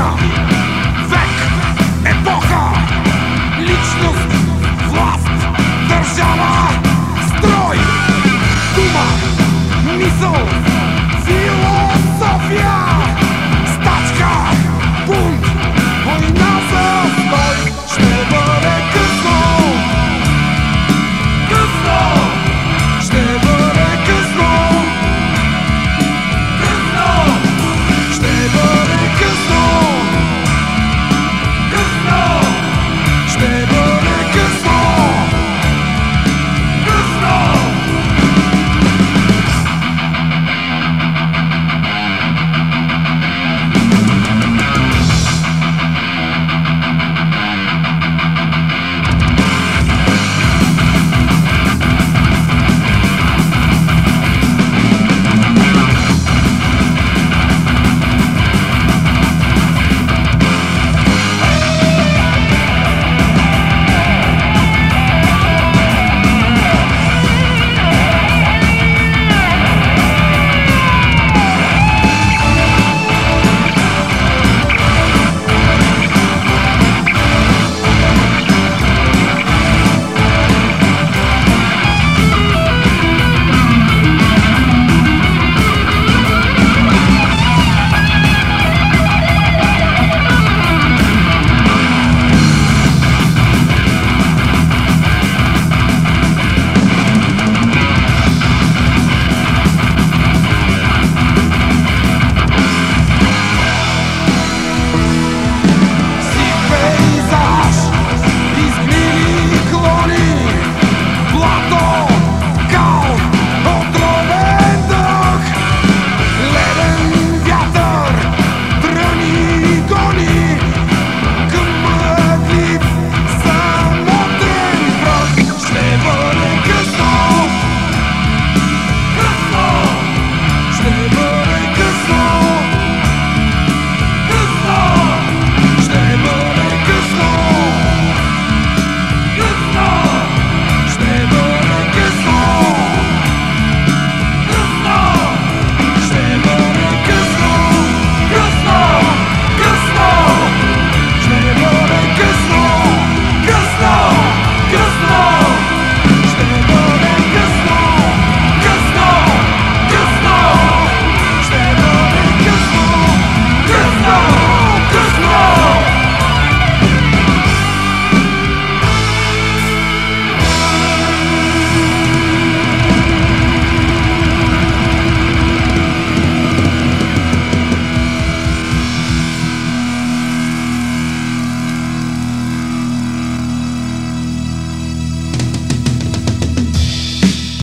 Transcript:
now.